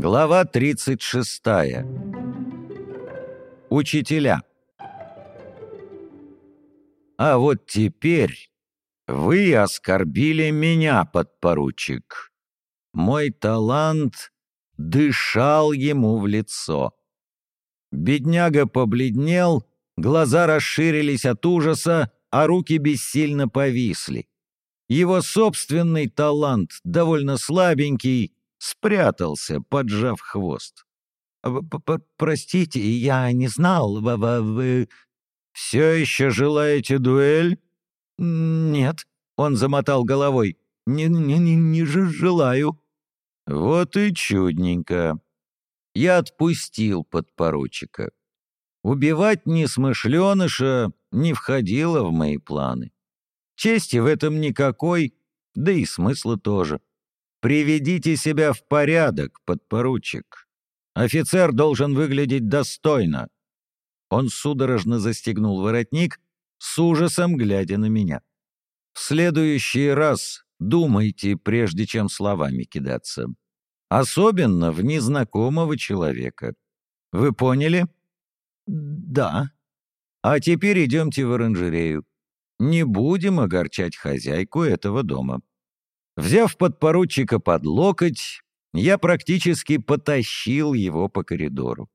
Глава 36. Учителя. А вот теперь вы оскорбили меня, подпоручик. Мой талант дышал ему в лицо. Бедняга побледнел, глаза расширились от ужаса, а руки бессильно повисли. Его собственный талант, довольно слабенький, спрятался, поджав хвост. «Простите, я не знал, вы...» «Все еще желаете дуэль?» «Нет», — он замотал головой. «Не, не, не, не желаю». «Вот и чудненько». Я отпустил подпоручика. Убивать несмышленыша не входило в мои планы. Чести в этом никакой, да и смысла тоже. Приведите себя в порядок, подпоручик. Офицер должен выглядеть достойно. Он судорожно застегнул воротник, с ужасом глядя на меня. В следующий раз думайте, прежде чем словами кидаться. Особенно в незнакомого человека. Вы поняли? Да. А теперь идемте в оранжерею. Не будем огорчать хозяйку этого дома. Взяв подпоручика под локоть, я практически потащил его по коридору.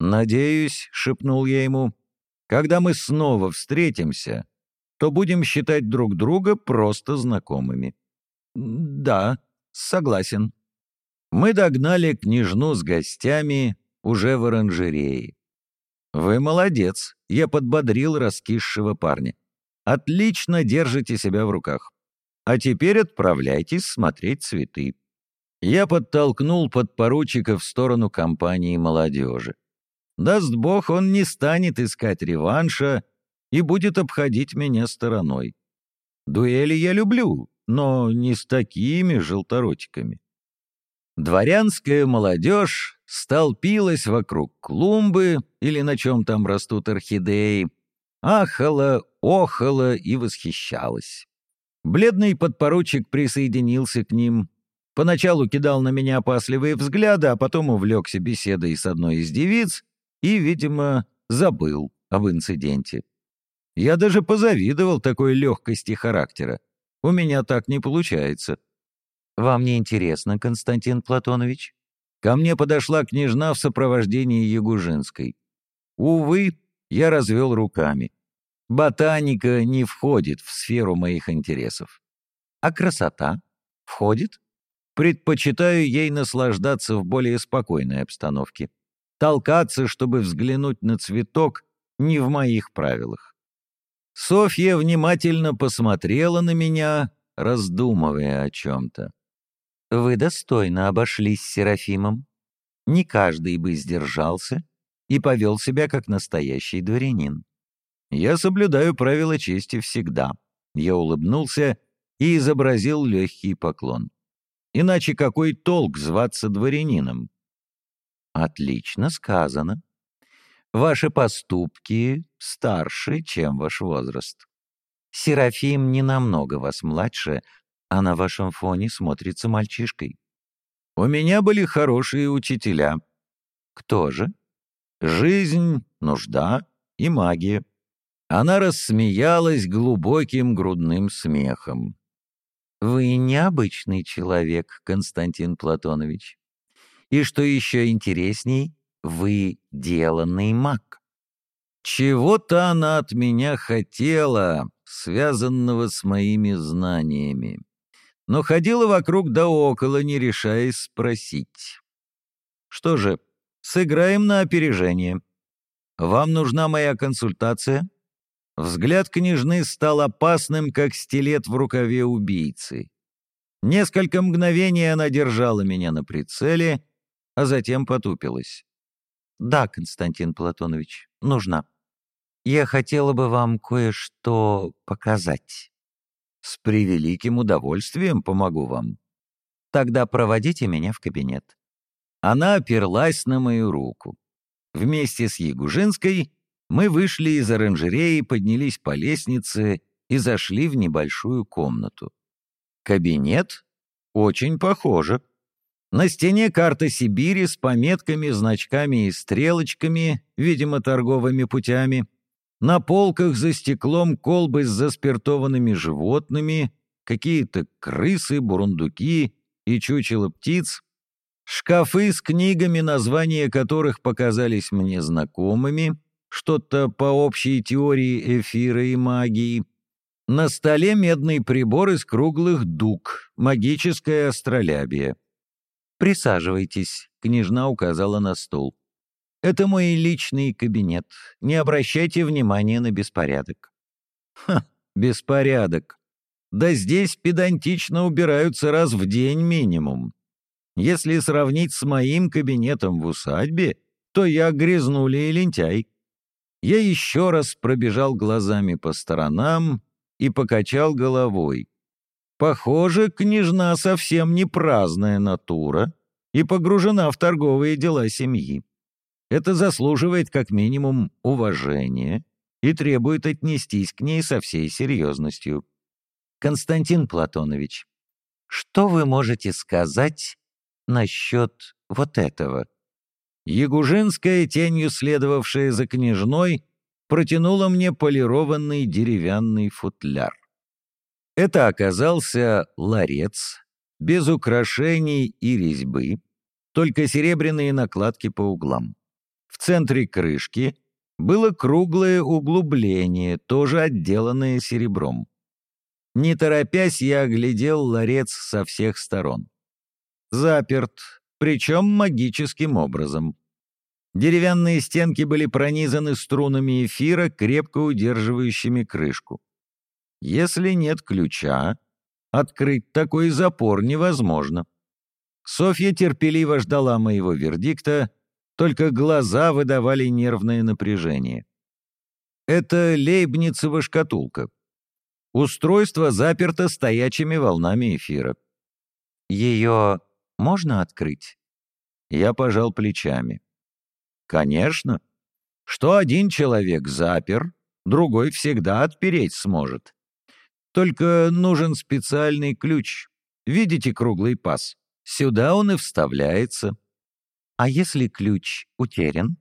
«Надеюсь», — шепнул я ему, — «когда мы снова встретимся, то будем считать друг друга просто знакомыми». «Да, согласен». Мы догнали княжну с гостями уже в оранжерее. «Вы молодец», — я подбодрил раскисшего парня. «Отлично держите себя в руках. А теперь отправляйтесь смотреть цветы». Я подтолкнул подпоручика в сторону компании молодежи. Даст бог, он не станет искать реванша и будет обходить меня стороной. Дуэли я люблю, но не с такими желторотиками. Дворянская молодежь столпилась вокруг клумбы или на чем там растут орхидеи, ахала, охала и восхищалась. Бледный подпоручик присоединился к ним. Поначалу кидал на меня опасливые взгляды, а потом увлекся беседой с одной из девиц и, видимо, забыл об инциденте. Я даже позавидовал такой легкости характера. У меня так не получается. «Вам не интересно, Константин Платонович?» Ко мне подошла княжна в сопровождении Ягужинской. Увы, я развел руками. Ботаника не входит в сферу моих интересов. А красота входит? Предпочитаю ей наслаждаться в более спокойной обстановке. Толкаться, чтобы взглянуть на цветок, не в моих правилах. Софья внимательно посмотрела на меня, раздумывая о чем-то. «Вы достойно обошлись с Серафимом. Не каждый бы сдержался и повел себя как настоящий дворянин. Я соблюдаю правила чести всегда». Я улыбнулся и изобразил легкий поклон. Иначе какой толк зваться дворянином? Отлично сказано. Ваши поступки старше, чем ваш возраст. Серафим не намного вас младше, а на вашем фоне смотрится мальчишкой. У меня были хорошие учителя. Кто же? Жизнь, нужда и магия. Она рассмеялась глубоким грудным смехом. «Вы необычный человек, Константин Платонович. И что еще интересней, вы деланный маг». Чего-то она от меня хотела, связанного с моими знаниями, но ходила вокруг да около, не решаясь спросить. Что же, сыграем на опережение. Вам нужна моя консультация? Взгляд княжны стал опасным, как стилет в рукаве убийцы. Несколько мгновений она держала меня на прицеле, а затем потупилась. «Да, Константин Платонович, нужна. Я хотела бы вам кое-что показать». «С превеликим удовольствием помогу вам». «Тогда проводите меня в кабинет». Она оперлась на мою руку. Вместе с Ягужинской мы вышли из оранжереи, поднялись по лестнице и зашли в небольшую комнату. Кабинет? Очень похоже. На стене карта Сибири с пометками, значками и стрелочками, видимо, торговыми путями. На полках за стеклом колбы с заспиртованными животными, какие-то крысы, бурундуки и чучело птиц, шкафы с книгами, названия которых показались мне знакомыми, что-то по общей теории эфира и магии. На столе медный прибор из круглых дуг, магическая астролябия. «Присаживайтесь», — княжна указала на стул. «Это мой личный кабинет. Не обращайте внимания на беспорядок». «Ха, беспорядок. Да здесь педантично убираются раз в день минимум. Если сравнить с моим кабинетом в усадьбе, то я грязнули и лентяй. Я еще раз пробежал глазами по сторонам и покачал головой. Похоже, княжна совсем не праздная натура и погружена в торговые дела семьи. Это заслуживает как минимум уважения и требует отнестись к ней со всей серьезностью. Константин Платонович, что вы можете сказать насчет вот этого?» Ягужинская, тенью следовавшая за княжной, протянула мне полированный деревянный футляр. Это оказался ларец, без украшений и резьбы, только серебряные накладки по углам. В центре крышки было круглое углубление, тоже отделанное серебром. Не торопясь, я оглядел ларец со всех сторон. Заперт, причем магическим образом. Деревянные стенки были пронизаны струнами эфира, крепко удерживающими крышку. Если нет ключа, открыть такой запор невозможно. Софья терпеливо ждала моего вердикта, только глаза выдавали нервное напряжение. Это лейбницева шкатулка. Устройство заперто стоячими волнами эфира. Ее можно открыть? Я пожал плечами. Конечно. Что один человек запер, другой всегда отпереть сможет. Только нужен специальный ключ. Видите круглый паз? Сюда он и вставляется. А если ключ утерян?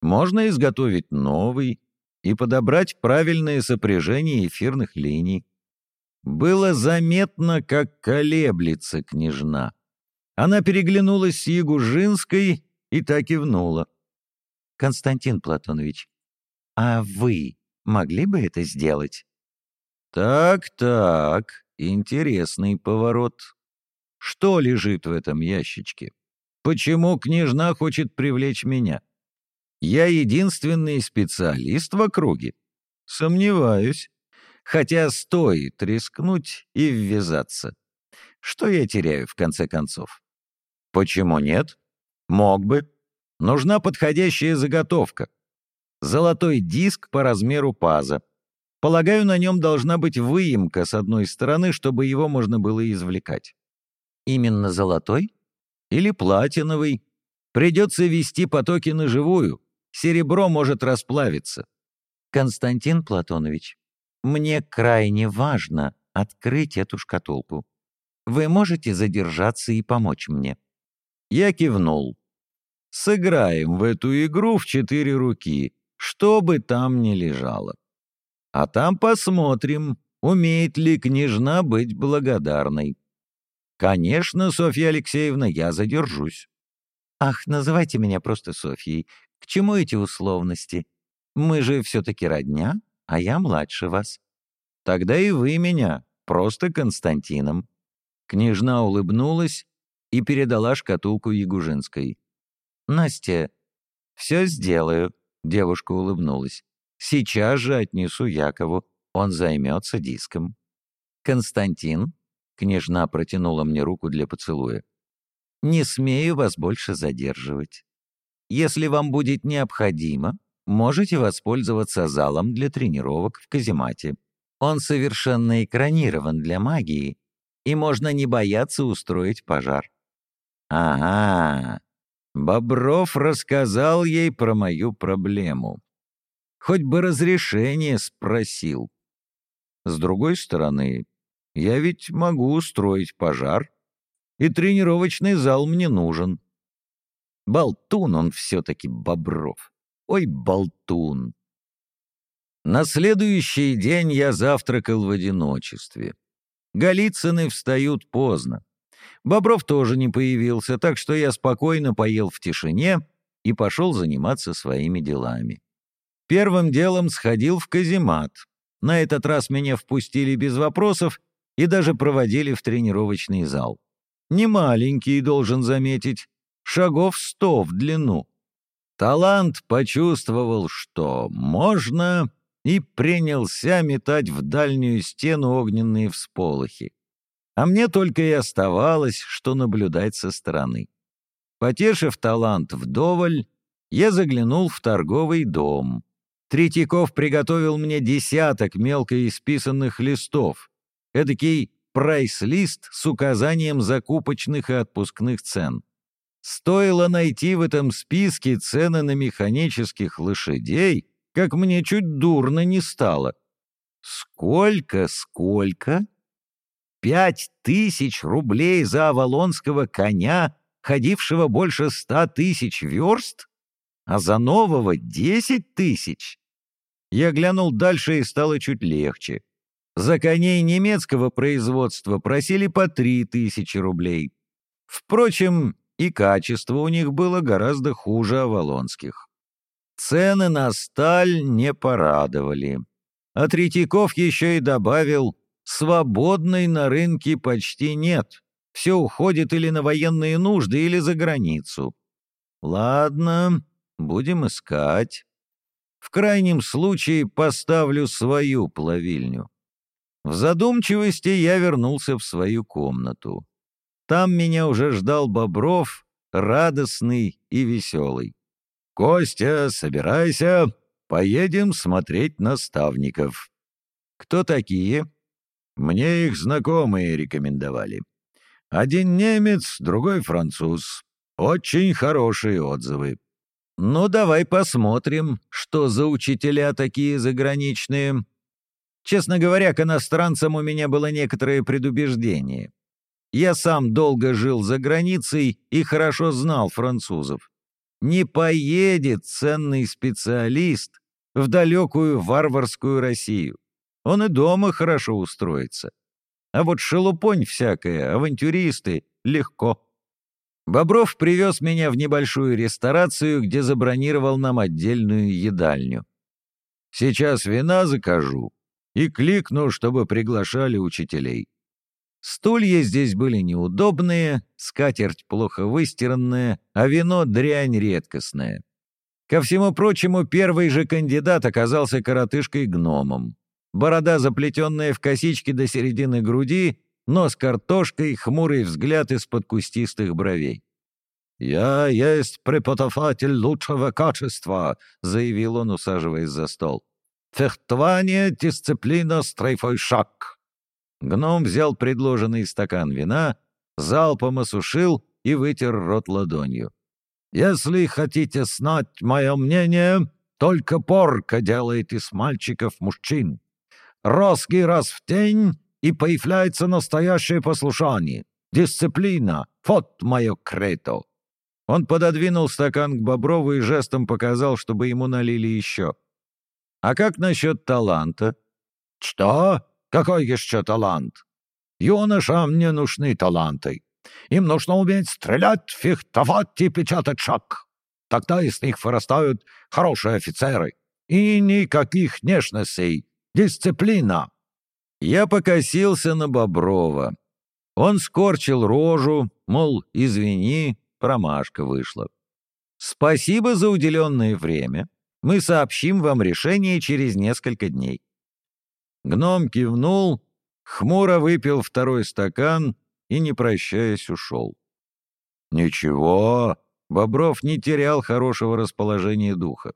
Можно изготовить новый, и подобрать правильное сопряжение эфирных линий. Было заметно, как колеблется княжна. Она переглянулась с Ягужинской и так кивнула. «Константин Платонович, а вы могли бы это сделать?» «Так-так, интересный поворот. Что лежит в этом ящичке? Почему княжна хочет привлечь меня?» Я единственный специалист в округе? Сомневаюсь. Хотя стоит рискнуть и ввязаться. Что я теряю, в конце концов? Почему нет? Мог бы. Нужна подходящая заготовка. Золотой диск по размеру паза. Полагаю, на нем должна быть выемка с одной стороны, чтобы его можно было извлекать. Именно золотой? Или платиновый. Придется вести потоки на живую, Серебро может расплавиться. Константин Платонович, мне крайне важно открыть эту шкатулку. Вы можете задержаться и помочь мне?» Я кивнул. «Сыграем в эту игру в четыре руки, что бы там ни лежало. А там посмотрим, умеет ли княжна быть благодарной. Конечно, Софья Алексеевна, я задержусь». «Ах, называйте меня просто Софьей. К чему эти условности? Мы же все-таки родня, а я младше вас. Тогда и вы меня, просто Константином». Княжна улыбнулась и передала шкатулку Ягужинской. «Настя, все сделаю», — девушка улыбнулась. «Сейчас же отнесу Якову, он займется диском». «Константин», — княжна протянула мне руку для поцелуя, — «не смею вас больше задерживать. Если вам будет необходимо, можете воспользоваться залом для тренировок в каземате. Он совершенно экранирован для магии, и можно не бояться устроить пожар. Ага, Бобров рассказал ей про мою проблему. Хоть бы разрешение спросил. С другой стороны, я ведь могу устроить пожар. и тренировочный зал мне нужен. Болтун он все-таки, Бобров. Ой, болтун. На следующий день я завтракал в одиночестве. Голицыны встают поздно. Бобров тоже не появился, так что я спокойно поел в тишине и пошел заниматься своими делами. Первым делом сходил в каземат. На этот раз меня впустили без вопросов и даже проводили в тренировочный зал. Не маленький, должен заметить, шагов сто в длину. Талант почувствовал, что можно, и принялся метать в дальнюю стену огненные всполохи. А мне только и оставалось, что наблюдать со стороны. Потешив талант вдоволь, я заглянул в торговый дом. Третьяков приготовил мне десяток мелко исписанных листов, эдакий прайс-лист с указанием закупочных и отпускных цен. Стоило найти в этом списке цены на механических лошадей, как мне чуть дурно не стало. Сколько, сколько? Пять тысяч рублей за авалонского коня, ходившего больше ста тысяч верст? А за нового десять тысяч? Я глянул дальше и стало чуть легче. За коней немецкого производства просили по три тысячи рублей. Впрочем, и качество у них было гораздо хуже авалонских. Цены на сталь не порадовали. А Третьяков еще и добавил, свободной на рынке почти нет. Все уходит или на военные нужды, или за границу. Ладно, будем искать. В крайнем случае поставлю свою плавильню. В задумчивости я вернулся в свою комнату. Там меня уже ждал Бобров, радостный и веселый. «Костя, собирайся, поедем смотреть наставников». «Кто такие?» «Мне их знакомые рекомендовали. Один немец, другой француз. Очень хорошие отзывы». «Ну, давай посмотрим, что за учителя такие заграничные». Честно говоря, к иностранцам у меня было некоторое предубеждение. Я сам долго жил за границей и хорошо знал французов. Не поедет ценный специалист в далекую варварскую Россию. Он и дома хорошо устроится. А вот шелупонь всякая, авантюристы — легко. Бобров привез меня в небольшую ресторацию, где забронировал нам отдельную едальню. «Сейчас вина закажу и кликну, чтобы приглашали учителей. Стулья здесь были неудобные, скатерть плохо выстиранная, а вино — дрянь редкостная. Ко всему прочему, первый же кандидат оказался коротышкой-гномом. Борода, заплетенная в косички до середины груди, нос картошкой, хмурый взгляд из-под кустистых бровей. «Я есть преподаватель лучшего качества», — заявил он, усаживаясь за стол. «Фехтование, дисциплина, стрейфой шаг». Гном взял предложенный стакан вина, залпом осушил и вытер рот ладонью. «Если хотите знать мое мнение, только порка делает из мальчиков мужчин. Роски раз в день, и появляется настоящее послушание. Дисциплина — вот мое крето». Он пододвинул стакан к Боброву и жестом показал, чтобы ему налили еще. «А как насчет таланта?» «Что? Какой еще талант? Юношам не нужны таланты. Им нужно уметь стрелять, фехтовать и печатать шаг. Тогда из них вырастают хорошие офицеры. И никаких нежностей. Дисциплина. Я покосился на Боброва. Он скорчил рожу, мол, извини, промашка вышла. Спасибо за уделенное время. Мы сообщим вам решение через несколько дней. Гном кивнул, хмуро выпил второй стакан и, не прощаясь, ушел. «Ничего», — Бобров не терял хорошего расположения духа.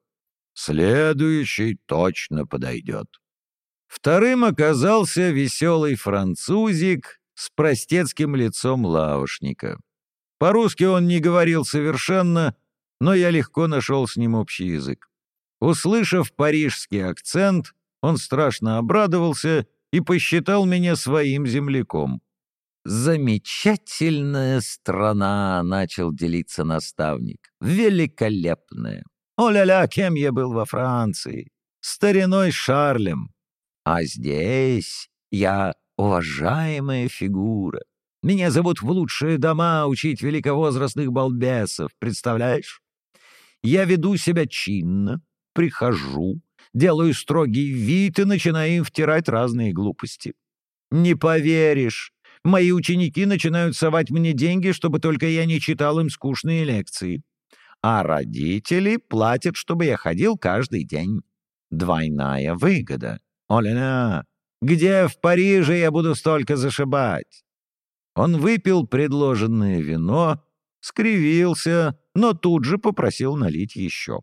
«Следующий точно подойдет». Вторым оказался веселый французик с простецким лицом лавошника. По-русски он не говорил совершенно, но я легко нашел с ним общий язык. Услышав парижский акцент, он страшно обрадовался и посчитал меня своим земляком. «Замечательная страна», — начал делиться наставник. «Великолепная. О-ля-ля, кем я был во Франции? Стариной Шарлем. А здесь я уважаемая фигура. Меня зовут в лучшие дома учить великовозрастных балбесов, представляешь? Я веду себя чинно, прихожу, делаю строгий вид и начинаю им втирать разные глупости. Не поверишь, мои ученики начинают совать мне деньги, чтобы только я не читал им скучные лекции. А родители платят, чтобы я ходил каждый день. Двойная выгода. Оля, где в Париже я буду столько зашибать? Он выпил предложенное вино, скривился, но тут же попросил налить еще.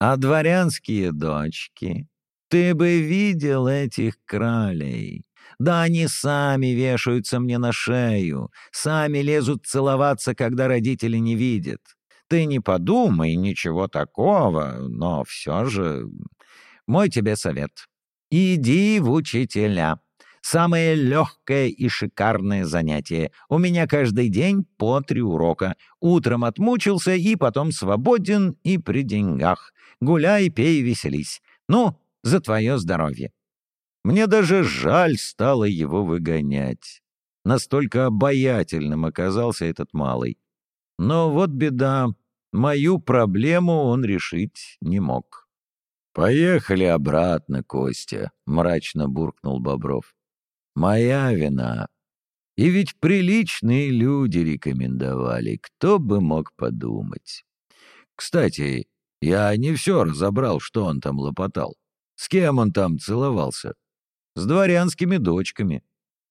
А дворянские дочки? Ты бы видел этих кралей. Да они сами вешаются мне на шею, сами лезут целоваться, когда родители не видят. Ты не подумай, ничего такого, но все же... Мой тебе совет. Иди в учителя. Самое легкое и шикарное занятие. У меня каждый день по три урока. Утром отмучился и потом свободен и при деньгах. Гуляй, пей, веселись. Ну, за твое здоровье. Мне даже жаль стало его выгонять. Настолько обаятельным оказался этот малый. Но вот беда, мою проблему он решить не мог. «Поехали обратно, Костя», — мрачно буркнул Бобров. «Моя вина. И ведь приличные люди рекомендовали, кто бы мог подумать. Кстати, я не все разобрал, что он там лопотал. С кем он там целовался? С дворянскими дочками.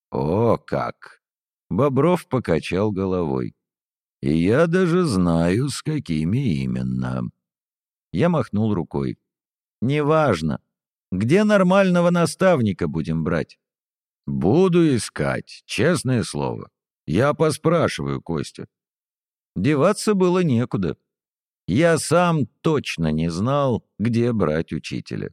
О, как! Бобров покачал головой. И я даже знаю, с какими именно. Я махнул рукой. Неважно. Где нормального наставника будем брать? Буду искать, честное слово. Я поспрашиваю Костя. Деваться было некуда. Я сам точно не знал, где брать учителя.